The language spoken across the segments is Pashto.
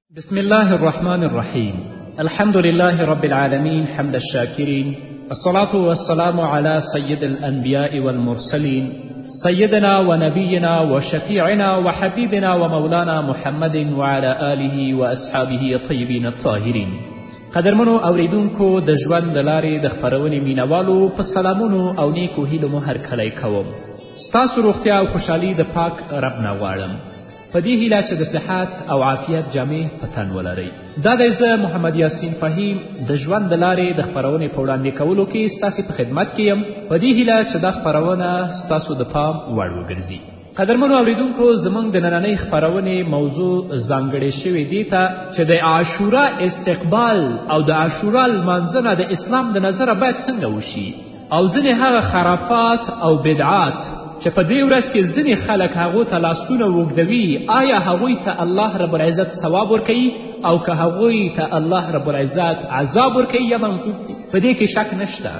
بسم الله الرحمن الرحيم الحمد لله رب العالمين حمد الشاكرين الصلاة والسلام على سيد الأنبياء والمرسلين سيدنا ونبينا وشفيعنا وحبيبنا ومولانا محمد وعلى آله وأصحابه الطيبين الطاهرين قدرمنو اوریدونکو د ژوند د لارې د خپرونې مینوالو په سلامونو او نیکو هیلو مو هرکلی کوم ستاسو روغتیا او خوشحالي د پاک رب نه غواړم په دې هیله چې د صحت او عافیت جامې په تن ولرئ دا دی زه محمد یاسین فهیم د ژوند د لارې د خپرونې په وړاندې کولو کې ستاسې په خدمت کې یم په دې هیله چې دا خپرونه ستاسو د پام وړ وګرځي قدرمنو اوریدونکو زموږ د نننۍ خپرونې موضوع ځانګړې شوې دې ته چې د عاشورا استقبال او د عاشورا لمانځنه د اسلام د نظره باید څنګه وشي او ځینې هغه خرافات او بدعات چې په دې ورځ کې ځینې خلک هغو ته لاسونه اوږدوي آیا هغوی ته الله رب العزت ثواب ورکوي او که هغوی ته الله رب العزت عذاب ورکوي یا مغضوب دي په دې کې شک نشته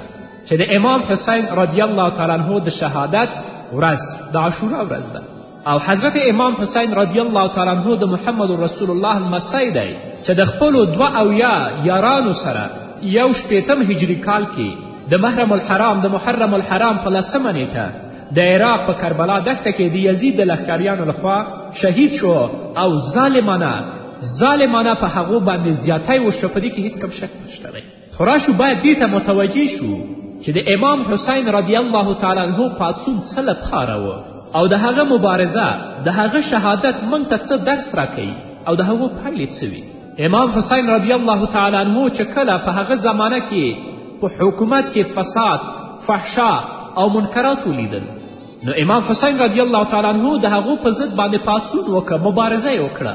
چې د امام حسین رضی الله تعالی عنه د شهادت ورځ د عاشورا ورځ ده او حضرت امام حسین رضی الله تعالی عنه د محمد رسول الله لمسی دی چې د خپلو دوه اویا یارانو سره یو شپېتم هجري کال کې د محرم الحرام د محرم الحرام په لسمه نیټه د عراق په کربلا دښته کې د یزید د لښکریانو لخوا شهید شو او ظالمانه ظالمانه په هغو باندې زیاتی وشو په دې کې هیڅ کم شک نشته دی قراشو باید دې ته متوجه شو چې د امام حسین رضی الله تعالی عنه پاڅون څه لپاره و او د هغه مبارزه د هغه شهادت موږ ته څه درس راکوي او د هغو پایلې څه وي امام حسین رضی الله تعالی عنه چې کله په هغه زمانه کې په حکومت کې فساد فحشا او منکرات ولیدل نو امام حسین رضی الله تعالی عنه د هغو په ضد باندې پاڅون وکړه مبارزه یې وکړه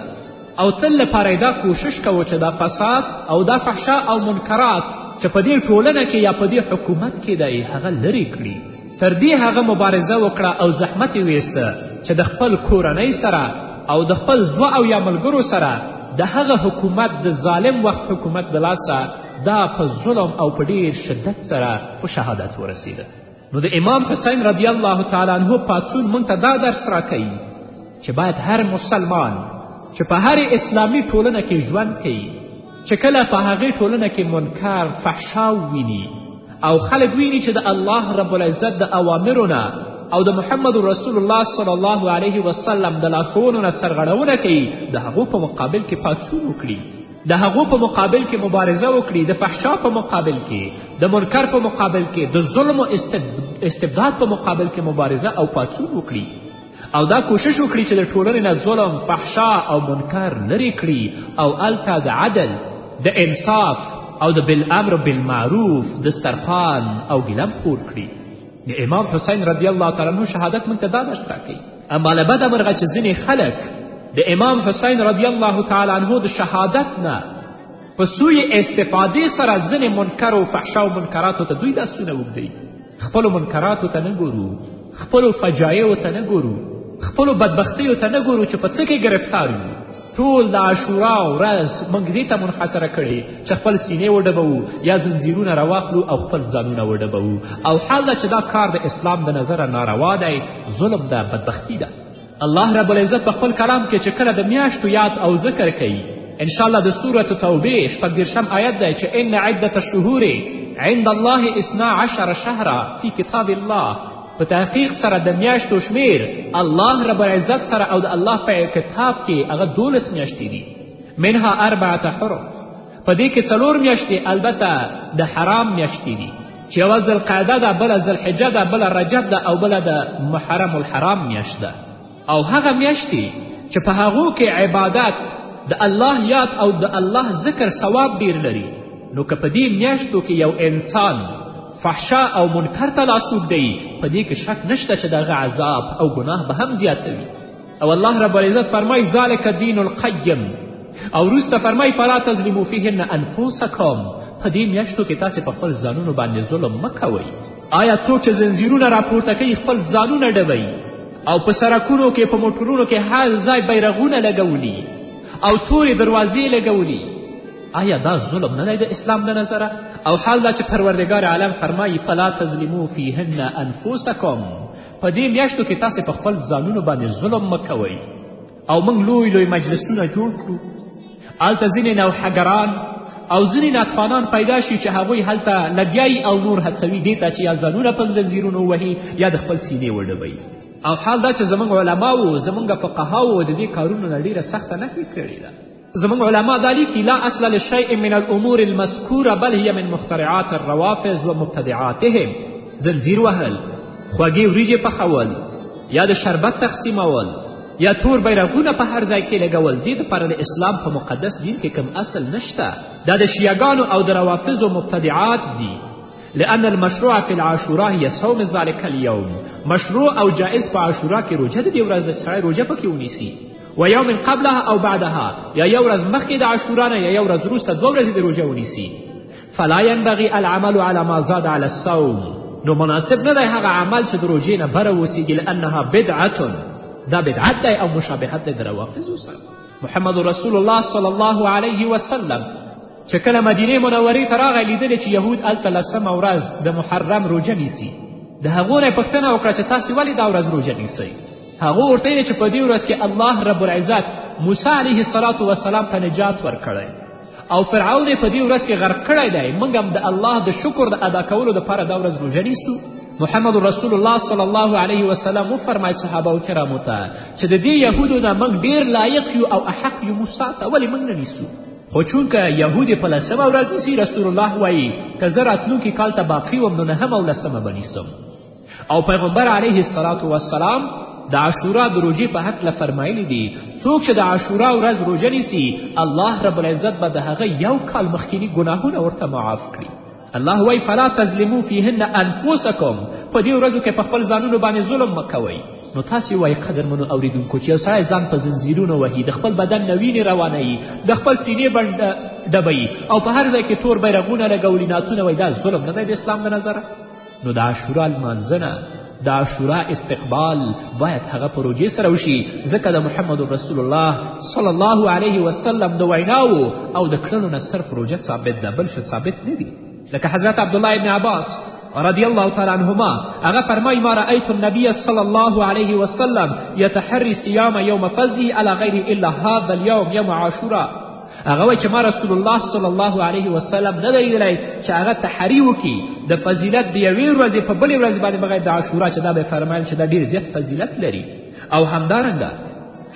او تل لپاره دا کوشش کوو چې دا فساد او دا فحشا او منکرات چې په دې ټولنه کې یا په دې حکومت کې دی هغه لرې کړي تر دې هغه مبارزه وکړه او زحمت یې ویسته چې د خپل کورنۍ سره او د خپل دوه او یا ملګرو سره د هغه حکومت د ظالم وخت حکومت د لاسه دا په ظلم او په ډیر شدت سره په شهادت ورسیده نو د امام حسین رضی الله تعالی عنه پاڅون موږ ته دا درس راکوي چې باید هر مسلمان چې په هر اسلامي ټولنه کې ژوند کوي چې کله په هغې ټولنه کې منکر فحشا وویني او خلک ویني چې د الله رب العزت د اوامرو نه او د محمد رسول الله صلی الله علیه وسلم د لارښوونو نه سرغړونه کوي د هغو په مقابل کې پاڅون وکړي د هغو په مقابل کې مبارزه وکړي د فحشا په مقابل کې د منکر په مقابل کې د ظلم و استبداد په مقابل کې مبارزه او پاڅون وکړي او دا کوشش وکړي چې د ټولنې نه ظلم فحشا او منکر لرې کړي او هلته د عدل د انصاف او د بالامر بالمعروف دسترخوان او ګیلم خور کړي د امام حسین رضی الله تعالی عنه شهادت موږ ته دا درس راکوي اما له بده مرغه چې ځینې خلک د امام حسین رضی الله تعالی عنه د شهادت نه په سوی استفادې سره ځینې منکر و فحشا و منکراتو ته دوی لاسونه اوږدوي خپلو منکراتو ته نه ګورو خپلو فجایعو ته نه ګورو خپلو بدبختیو ته نه ګورو چې په څه کې ګرفتار یو ټول د عاشورا ورځ موږ دې ته منحصره کړې چې خپل سینې وډبوو یا زنځیرونه راواخلو او خپل ځانونه وډبوو او حال دا چې دا کار د اسلام د نظره ناروا دی ظلم ده بدبختی ده الله رب العزت په خپل کلام کې چې کله د میاشتو یاد او ذکر کوي انشاءالله د سورت توبې شپږ دېرشم آیت دی چې ان عدت الشهور عند الله اثنا عشر شهرا فی کتاب الله په تحقیق سره د میاشتو شمیر الله رب العزت سره او د الله په کتاب کې هغه دولس میاشتې دي منها اربعه حرم په دې کې څلور میاشتې البته د حرام میاشتې دي چې یوه ذلقعده ده بله ذلحجه ده بله رجب ده او بله د محرم الحرام میاشت ده او هغه میاشتې چې په هغو کې عبادت د الله یاد او د الله ذکر ثواب ډیر لري نو که په دې میاشتو کې یو انسان فحشا او منکر ته لاس اوږدوي په دې کې شک نشته چې د هغه عذاب او ګناه به هم زیاتوي او الله رب العزت فرمای ذلک دین القیم او وروسته فرمای فلا تظلمو فیهن انفسکم په دې میاشتو کې تاسې په خپل ځانونو باندې ظلم مه کوئ آیا څوک چې زنځیرونه راپورته کوي خپل ځانونه ډبوي او په سرکونو کې په موټرونو کې هر ځای بیرغونه لګولي او تورې دروازې لګولي آیا دا ظلم نه دی د اسلام له نظره او حال دا چې پروردګار عالم فرمایي فلا تظلمو فیهن انفسکم په دې میاشتو کې تاسې په خپل ځانونو باندې ظلم مه کوئ او موږ لوی لوی مجلسونه جوړ کړو هلته ځینې نوحګران او ځینې ناکفانان پیدا شي چې هغوی هلته لګیایي او نور هڅوي دې ته چې یا ځانونه په زنځیرونو وهي یا د خپل سینې وډبوي او حال دا چې زموږ علماو زموږ فقهاو د دې کارونو نه ډیره سخته نهیې کړې ده زموږ علما دا لیکي لا اصل لشیء من الامور المذکوره بل هي من مخترعات الروافض و مبتدعاتهم زنځیر وهل خوږې وریجې پخول یا د شربت تقسیمول یا تور بیرغونه په هر ځای کې لګول دې دپاره د اسلام په مقدس دین کې کم اصل نشته دا د شیعګانو او د روافظو مبتدعات دي لأن المشروع في العاشوراء هي صوم ذلك اليوم مشروع او جائز په عاشورا کې روژه د دې ورځ د سړی روژه پکې ونیسي و یوم قبلها او بعدها یا یو ورځ مخکې د عاشورا نه یا یو ورځ وروسته دوه ورځې د روژه ونیسي فلا ینبغي العمل علی ما زاد علی الصوم نو مناسب نه دی هغه عمل چې د روژې نه بره وسیږي لانها بدعتن دا بدعت دی او مشابهت دی د روافظو سره محمد رسول الله صلی الله علیه وسلم چې کله مدینې منورې ته راغی لیدلې چې یهود هلته لسمه ورځ د محرم روژه نیسي د هغو نه یې پوښتنه وکړه چې تاسې ولې دا ورځ روژه نیسئ هغه ورته ویلې چې په دې ورځ کې الله رب العزت موسی علیه السلام وسلام ته نجات ورکړی او فرعون یې په دې ورځ کې غرق کړی دی موږ هم د الله د شکر د ادا کولو دپاره دا ورځ روژه نیسو محمد رسول الله صلی الله علیه وسلم وفرمایل صحابه کرامو ته چې د دې یهودو نه موږ ډېر لایق یو او احق یو موسی ته ولې موږ نه نیسو خو چونکه یهود یې په لسمه ورځ نیسي رسول الله وایي که زه راتلونکي کال ته باقي وم نو نهمه او لسمه به نیسم او پیغمبر علیه الصلاة والسلام د عاشورا د روژې په هکله فرمایلی دي څوک چې د عاشورا ورځ روژه نیسي الله رب العزت به د هغه یو کال مخکیني ګناهونه ورته معاف کړي الله وای فلا تظلمو فیهن انفسکم په دې ورځو کې په خپل ځانونو باندې ظلم مه کوئ نو تاسې وایي قدرمنو اوریدونکو چې یو سړی ځان په زنځیرونو وهي د خپل بدن نه وینې روانوي د خپل سینې بند ډبوي او په هر ځای کې تور بیرغونه لګولي نعتونه وایي دا ظلم نه دی د اسلام د نظره نو د عاشورا لمانځنه د عاشورا استقبال باید هغه پروژې سره وشي ځکه د محمد رسول الله صلی الله علیه وسلم د ویناو او د کړنو نه صرف روژه ثابت ده بل څه ثابت نه دي لکه حضرت عبدالله ابن عباس رضی الله تعالی عنهما هغه فرمای ما رأیت النبی صلی الله علیه وسلم یتحری صیام یوم فضله علی غیر الا هذا اليوم یوم عاشورا هغه وایي چې ما رسول الله صلی الله علیه وسلم نه دی لیدلی چې هغه تحري وکړي د فضیلت د یوې ورځې په بلې ورځې باندې بغیر د عاشورا چې دا به یې فرمایل چې دا ډېر زیات فضیلت لري او همدارنګه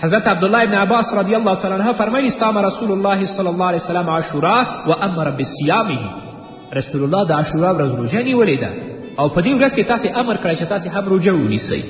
حضرت عبدالله ابن عباس رضی الله تعالی عنه فرمایي سام رسول الله صلی الله علیه وسلم عاشورا و امر بصیامه رسول الله د عاشورا ورځ روژه نیولې ده او په دې ورځ کې تاسې امر کړی چې تاسې هم روژه ونیسئ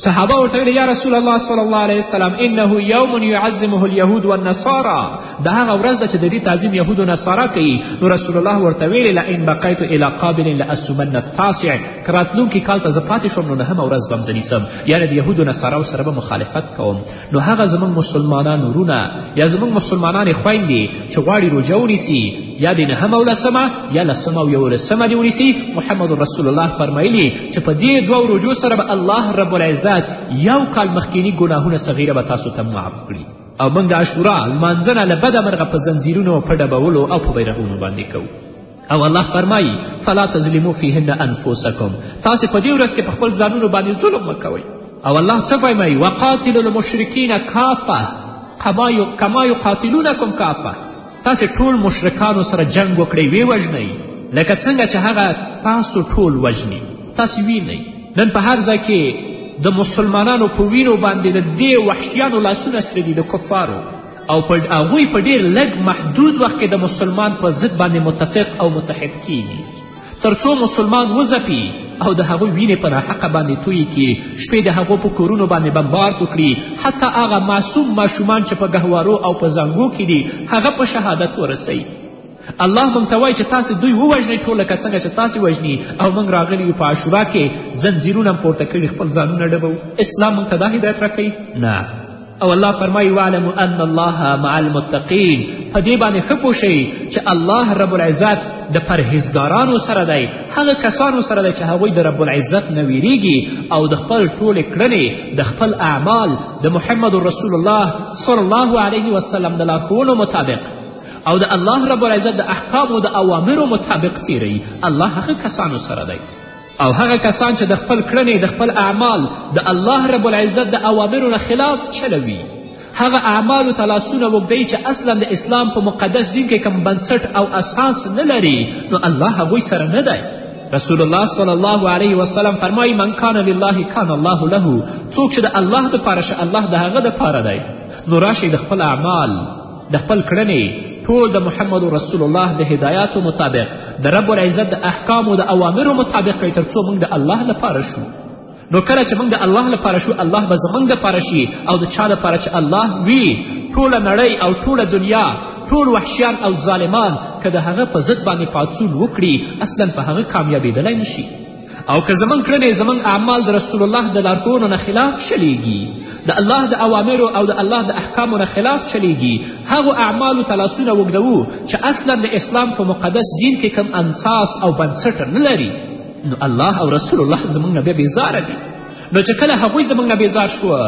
صحابه ورته ویل یا رسول الله صلی الله علیه وسلم انه یوم یعظمه اليهود والنصارا دا هغه ورځ ده چې د دې تعظیم یهود و نصارا کوي نو رسول الله ورته ویل لئن بقیت الی قابل لاسومن التاسع که راتلونکي کال ته زه پاتې شوم نو نهمه ورځ به هم زه نیسم یعنې د یهودو نصاراو سره به مخالفت کوم نو هغه زموږ مسلمانان ورونه یا زموږ مسلمانانې خویندې چې غواړي روژه ونیسي یا دې نهمه او لسمه یا لسمه او یولسمه دې ونیسي محمد رسول الله فرمایلي چې په دې دوو روژو سره به الله رب العزت یو کال مخکیني ګناهونه صغیره به تاسو ته معاف کړي او موږ د عاشورا لمانځنه له بده مرغه په زنځیرونو په ډبولو او په بیرغونو باندې کوو او الله فرمایي فلا تظلمو فیهن انفسکم تاسې په دې ورځ کې په خپل ځانونو باندې ظلم مه کوئ او الله څه فرمایي وقاتل المشرکین کافه کما یقاتلونکم کافه تاسې ټول مشرکانو سره جنګ وکړئ ویې وژنئ لکه څنګه چې هغه تاسو ټول وژني تاسې وینئ نن په هر ځای کې د مسلمانانو په وینو باندې د دې وحشیانو لاسونه سره دي د کفارو او په هغوی په ډیر لږ محدود وخت کې د مسلمان په ضد باندې متفق او متحد کیږي تر څو مسلمان وځپي او د هغوی وینې په ناحقه باندې تویې کړي شپې د هغو په کورونو باندې بمبارد وکړي حتی هغه معصوم ماشومان چې په ګهوارو او په زنګو کې دي هغه په شهادت ورسوي الله موږ ته وایي چې تاسې دوی ووژنئ ټول لکه څنګه چې تاسې وژني او موږ راغلي یو په عاشورا کې زنځیرونه هم پورته کړي خپل ځانونه ډبوو اسلام موږ ته دا هدایت راکوي نه او الله فرمایي واعلمو ان الله مع المتقین په دې باندې ښه پوه شئ چې الله رب العزت د پرهیزګارانو سره دی هغه کسانو سره دی چې هغوی د رب العزت نه ویریږي او د خپل ټولې کړنې د خپل اعمال د محمد رسول الله صلی الله علیه وسلم د لارښوونو مطابق او د الله رب العزت د احکامو د اوامرو مطابق تیروي الله هغه کسانو سره دی او هغه کسان چې د خپل کړنې د خپل اعمال د الله رب العزت د اوامرو نه خلاف چلوي هغه اعمالو ته لاسونه وږدوي چې اصلا د اسلام په مقدس دین کې کوم بنسټ او اساس نه لري نو الله هغوی سره نه دی رسول الله صلی الله علیه وسلم فرمایي من کان لله کان الله له څوک چې د الله دپاره شه الله د هغه دپاره دی نو راشئ د خپل اعمال د خپل کړنې ټول د محمد رسول الله د هدایاتو مطابق د رب العزت د احکامو د اوامرو مطابق کړئ تر څو موږ د الله لپاره شو نو کله چې موږ د الله لپاره شو الله به زموږ دپاره شي او د چا لپاره چې الله وي ټوله نړۍ او ټوله دنیا ټول وحشیان او ظالمان که د هغه په ضد باندې پاڅون وکړي اصلا په هغه کامیابېدلی نشي او که زموږ کړنې زموږ اعمال د رسول الله د لارښوونو نه خلاف چلیږي د الله د اوامرو او د الله د احکامو نه خلاف چلیږي هغو اعمالو ته لاسونه اوږدوو چې اصلا د اسلام په مقدس دین کې کم انساس او بنسټ نه لري نو الله او رسول الله زموږ نه بیا بېزاره دي نو چې کله هغوی زموږ نه بېزار شوه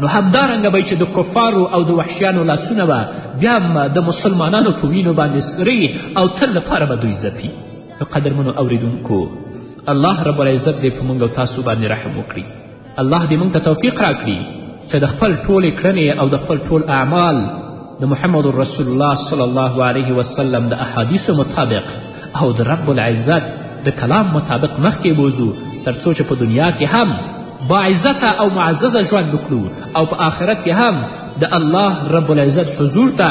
نو همدارنګه به چې د کفارو او د وحشیانو لاسونه به بیا د مسلمانانو په وینو باندې سرې او تل لپاره به دوی ځپي قدرمنو اوریدونکو الله رب العزت دې په موږ او تاسو باندې رحم وکړي الله دې موږ ته توفیق راکړي چې د خپل ټولې کړنې او د خپل ټول اعمال د محمد رسول الله صلی الله علیه وسلم د احادیثو مطابق او د رب العزت د کلام مطابق مخکې بوزو تر څو چې په دنیا کې هم باعزته او معززه ژوند وکړو او په آخرت کې هم د الله رب العزت حضور ته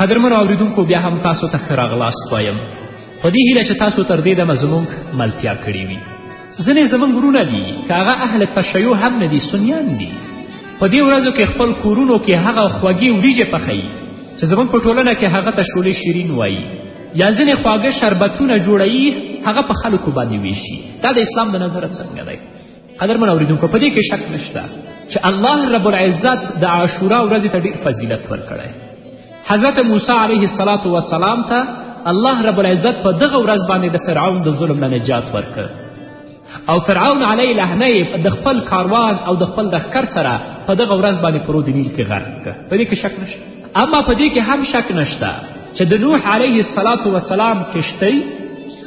قدرمنو اوریدونکو بیا هم تاسو ته ښه راغلاست وایم په دې هیله چې تاسو تر دې دمه زموږ ملتیا کړې وي ځینې زموږ ورونه دي که هغه اهل تشیع هم نه دي سنیان دي په دې ورځو کې خپل کورونو کې هغه خوږې وریجې پخوي چې زموږ په ټولنه کې هغه ته شولې شیرین وایي یا ځینې خواږه شربتونه جوړوي هغه په خلکو باندې ویشي دا د اسلام د نظره څنګه دی قدرمن اوریدونکو په دې کې شک نشته چې الله رب العزت د عاشورا ورځې ته ډېر فضیلت ورکړی حضرت موسی علیه السلام وسلام ته الله رب العزت په دغه ورځ باندې د فرعون د ظلم نه نجات ورکړ او فرعون علیه لهنه یې د خپل کاروان او د خپل لښکر سره په دغه ورځ باندې پرو د نیل کې غرق کړ په دې کې شک نشته اما په دې کې هم شک نشته چې د نوح علیه السلام وسلام کښتۍ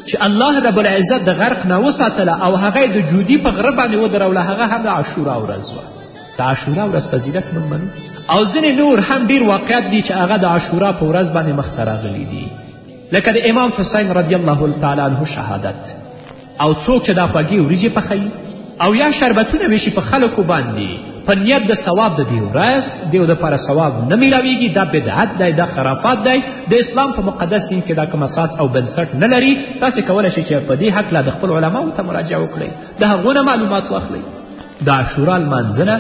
چې الله رب العزت د غرق نه وساتله او هغه د جودي په غره باندې ودروله هغه هم د عاشورا ورځ وه د عاشورا ورځ فضیلت موږ منو او ځینې نور هم ډیر واقعیت دي چې هغه د عاشورا په ورځ باندې مخته راغلي دي لکه د امام حسین رضی الله تعالی عنه شهادت او څوک چې دا خوږې وریجې پخوي او یا شربتونه ویشي په خلکو باندې په نیت د ثواب د دې ورځ دیو دپاره ثواب نه میلاویږي دا بدعت دی دا خرافات دی د اسلام په مقدس دین کې دا کوم اساس او بنسټ نه لري تاسې کولی شئ چې په دې هکله د خپل علماو ته مراجعه وکړئ د هغو نه معلومات واخلئ د عاشورا لمانځنه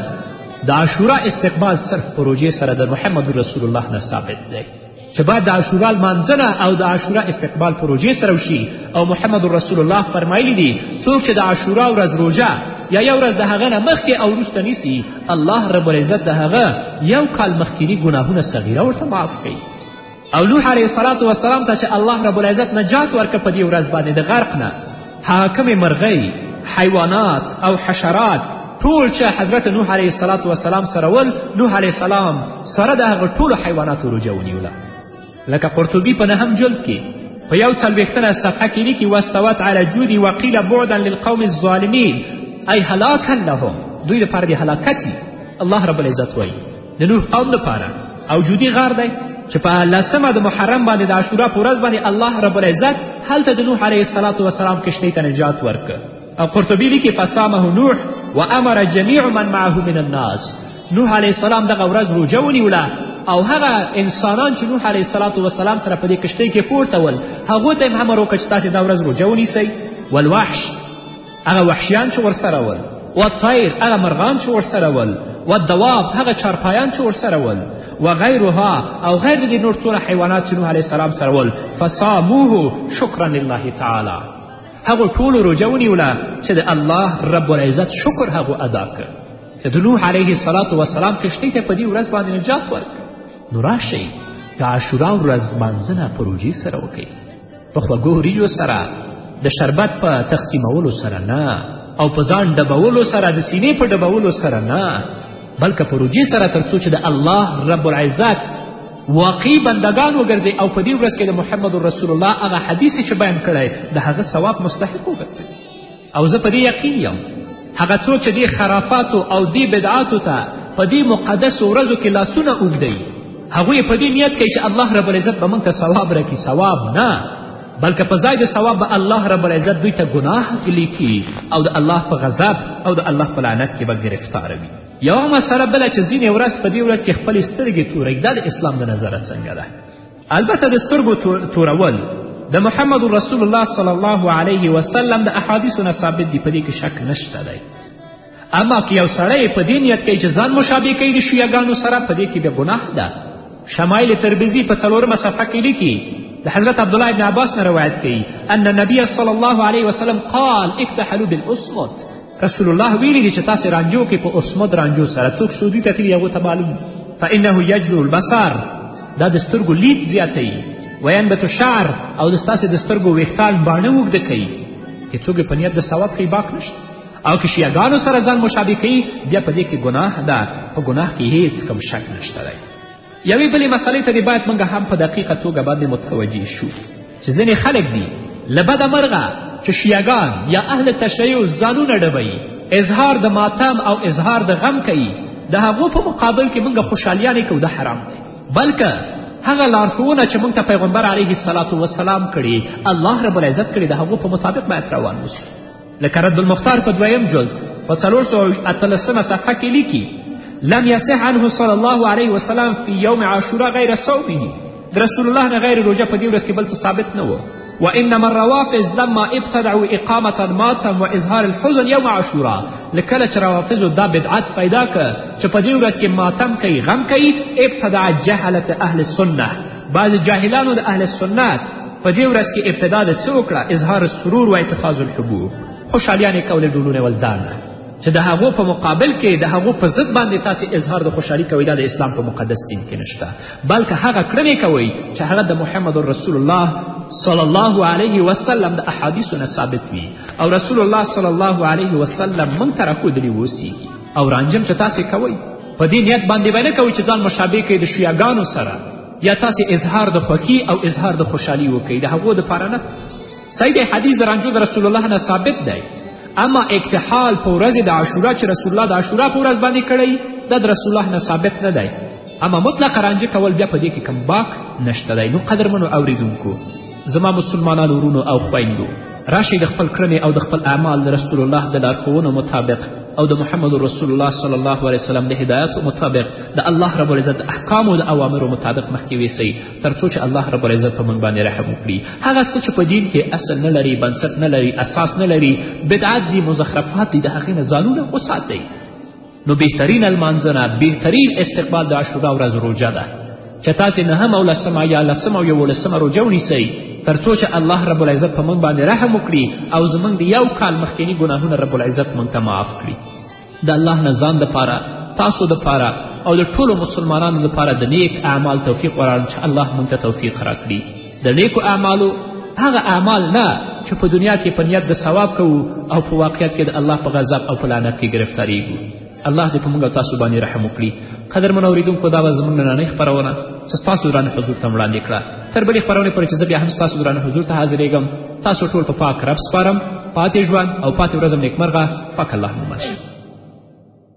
د عاشورا استقبال صرف پروژې سره د محمد رسول الله نه ثابت دی چې باید د عاشورا لمانځنه او د عاشورا استقبال پروژې سره وشي او محمد رسول الله فرمایلی دي څوک چې د عاشورا ورځ روژه یا یو ورځ د هغه نه مخکې او وروسته نیسي الله رب العزت د هغه یو کال مخکیني ګناهونه صغیره ورته معاف کوي او لوح علیه السلام ته چې الله رب العزت نجات ورکړه په دې ورځ باندې د غرق نه حاکمې مرغۍ حیوانات او حشرات ټول چې حضرت نوح علیه السلام وسلام سره ول نوح علیه السلام سره د هغه ټولو حیواناتو روژه ونیوله لکه قرطبي په نهم جلد کې په یو څلوېښتمه صفحه کې لیکي واستوت علی جودي وقیل بعدا للقوم الظالمین ای هلاکا لهم دوی دپاره د هلاکت الله رب العزت وایي د نوح قوم لپاره او جودي غار دی چې په لسمه د محرم باندې د عاشورا په ورځ باندې الله رب العزت هلته د نوح علیه السلام وسلام کشتۍ ته نجات ورکړ او قرطبي لیکي فصامه نوح و امر جمیع من معه من الناس نوح علیه السلام دغه ورځ روژه ونیوله او هغه انسانان چې نوح علیه السلام وسلام سره په دې کشتۍ کې پورته ول هغو ته یې هم امر وکړ چې تاسې دا ورځ روژه ونیسئ والوحش هغه وحشیان چې ورسره ول و طیر هغه مرغان چې ورسره ول و دواب هغه چارپایان چې ورسره ول و غیرها او غیر د دې نور څونه حیوانات چې نوح علیه السلام سره ول فصاموه شکرا لله تعالی هغو ټولو روژه ونیوله چې د الله رب العزت شکر هغو ادا کړ چې د نوح علیه السلام وسلام کښتۍ ته په دې ورځ باندې نجات ورکړ نو راشئ د عاشورا ورځ لمانځنه په روژې سره وکړئ په خوږو وریجو سره د شربت په تقسیمولو سره نه او په ځان ډبولو سره د سینې په ډبولو سره نه بلکه په روجې سره تر څو چې د الله رب العزت واقعي بندګان وګرځئ او په دې ورځ کې د محمد رسول الله هغه حدیث چې بیان کړی د هغه ثواب مستحق وګرځئ او زه په دې یقین یم هغه څوک چې دې خرافاتو او دې بدعاتو ته په دې مقدسو ورځو کې لاسونه اوږدوي هغوی په دې نیت کوي چې الله رب العزت به موږ ته ثواب راکړي ثواب نه بلکې په ځای د ثواب به الله رب العزت دوی ته ګناه لیکي او د الله په غضب او د الله په لعنت کې به ګرفتار وي یوه مسله بله چې ځینې ورځ په دې ورځ کې خپلې سترګې تورږي دا د اسلام د نظره څنګه ده البته د سترګو تورول د محمد رسول الله صلی الله علیه وسلم د احادیثو نه ثابت دي په دې کې شک نشته دی اما که یو سړی په دې نیت کوي چې ځان مشابه کوي د شیعګانو سره په دې کې بیا ګناه ده شمایل تربیزي په څلورمه صفحه کې لیکي د حضرت عبدالله ابن عباس نه روایت کوي ان نبی صلی الله علیه وسلم قال اکتحلو بالاسمت رسول الله ویلي دي چې تاسې رانجو کې په اسمد رانجو سره څوک سعودي ته تلي هغو ته معلوم فانه یجلو البصر دا د سترګو لید زیاتوي وینبت شعر او د ستاسې د سترګو ویښتان باڼه اوږده کوي که څوک یې په نیت د ثواب کوي باک نشته او که شیعګانو سره ځان مشابه کوي بیا په دې کې ګناه ده په ګناه کې هیڅ کم شک نشته دی یوې بلې مسئلې ته دې باید موږ هم په دقیقه توګه باندې متوجه شو چې ځینې خلک دي له بده مرغه چې شیعګان یا اهل تشیع ځانونه ډبوي اظهار د ماتم او اظهار د غم کوي د هغو په مقابل کې موږ خوشحالیانې کوو دا حرام دی بلکه هغه لارښوونه چې موږ ته پیغمبر علیه السلام وسلام کړي الله رب العزت کړي د هغو په مطابق باید روان اوسو لکه رد المختار په دویم جلد په څلور سوه او اتلسمه صفحه کې لیکي لم یصح عنه صلی الله علیه وسلم فی یوم عاشورا غیر صومه د رسول الله نه غیر روژه په دې ورځ کې بل څه ثابت نه و وانما الروافض لما ابتدعوا اقامه ماتم واظهار الحزن یوم عاشورا له کله چې روافظو دا بدعت پیدا که چې په دې ورځ کې ماتم کوي غم کوي ابتدع جهلت اهل السنه بعضې جاهلانو د اهل سنت په دې ورځ کې ابتدا د څه وکړه اظهار السرور و اتخاذ الحبوب خوشحالیانې کولې ډولونه ول دا نه چې د هغو په مقابل کې د هغو په ضد باندې تاسې اظهار د خوشحالي کوئ دا د اسلام په مقدس دین کې نشته بلکې هغه کړنې کوئ چې هغه د محمد رسول الله صلی الله علیه وسلم د احادیثو نه ثابت وي او رسول الله صلی الله علیه وسلم موږ ته راښودلي اوسیږي او رانجم چې تاسې کوئ په دې نیت باندې به نه کوئ چې ځان مشابه کوي د شیعګانو سره یا تاسې اظهار د خوښي او اظهار د خوشحالي وکړئ د هغو دپاره نه صحیح دی حدیث د رانجو د رسول الله نه ثابت دی اما اکتحال په ورځ د عاشورا چې رسول الله د عاشورا په ورځ باندې کړی دا د رسول الله نه ثابت نه دی اما مطلق رانجه کول بیا په دې کې کم باک نشته دی نو قدرمنو اوریدونکو زما مسلمانانو ورونو او خویندو راشئ د خپل کړنې او د خپل اعمال د رسول الله د لارښوونو مطابق او د محمد رسول الله صلی الله علیه وسلم د هدایاتو مطابق د الله رب العزت د احکامو د اوامرو مطابق مخکې ویسئ تر څو چې الله رب العزت په موږ باندې رحم وکړي هغه څه چې په دین کې اصل نه لري بنسټ نه لري اساس نه لري بدعت دي مزخرفات دي د هغې نه ځانونه وساتئ نو بهترین المانځنه بهترین استقبال د عاشورا ورځ روژه ده چې تاسې نهم او لسمه یا لسم او یولسمه روژه ونیسئ تر څو چې الله رب العزت په موږ باندې رحم وکړي او زموږ د یو کال مخکیني ګناهونه رب العزت موږ ته معاف کړي د الله نه ځان دپاره تاسو دپاره او د ټولو مسلمانانو دپاره د نیک اعمال توفیق غواړم چې الله موږ ته توفیق راکړي د نیکو اعمالو هغه اعمال نه چې په دنیا کې په نیت د ثواب کوو او په واقعیت کې د الله په غضب او په لعنت کې ګرفتاریږو الله دې په موږ او تاسو باندې رحم وکړي قدرمنو اورېدونکو دا وه زموږ نننۍ خپرونه چې ستاسو درانه حضور ته وړاندې کړه تر بلې خپرونې پورې چې زه بیا هم ستاسو درانه حضور ته حاضرېږم تاسو ټول په پاک رب سپارم پاتې ژوند او پاتې ورځم نیکمرغه پاک الله مو